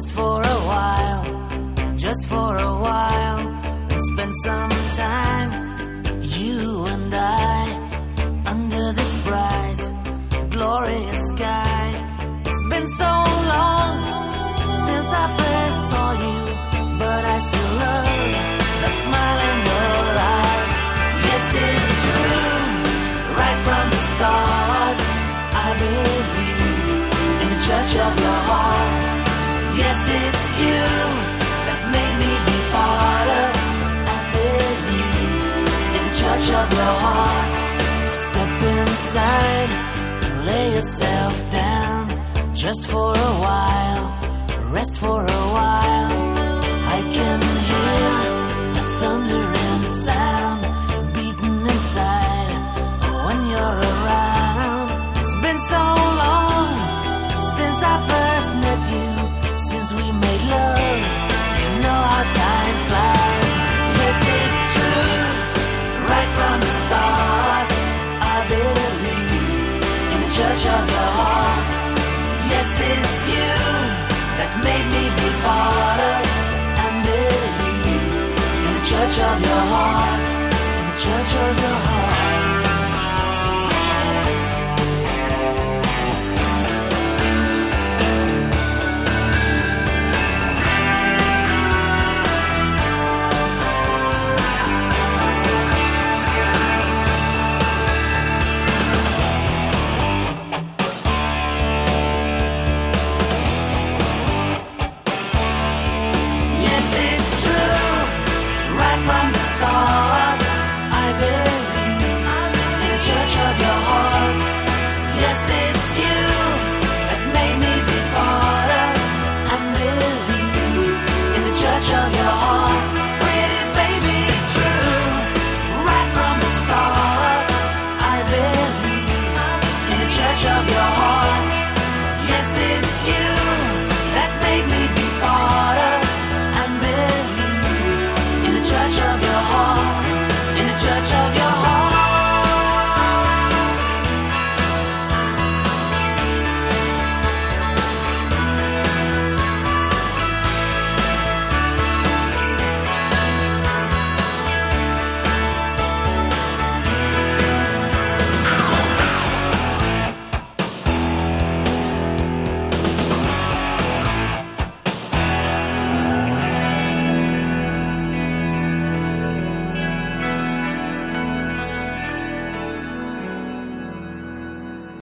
just for a while, just for a while, and spend some time, you and I, under this bright, glorious sky. It's been so long since I first saw you, but I still love that smile in your eyes. Yes, it's true, right from the start. Church of your heart. Step inside and lay yourself down just for a while. Rest for a while. Church of your heart. Yes, it's you that made me be part of. I believe in the church of your heart, in the church of your heart. of your heart.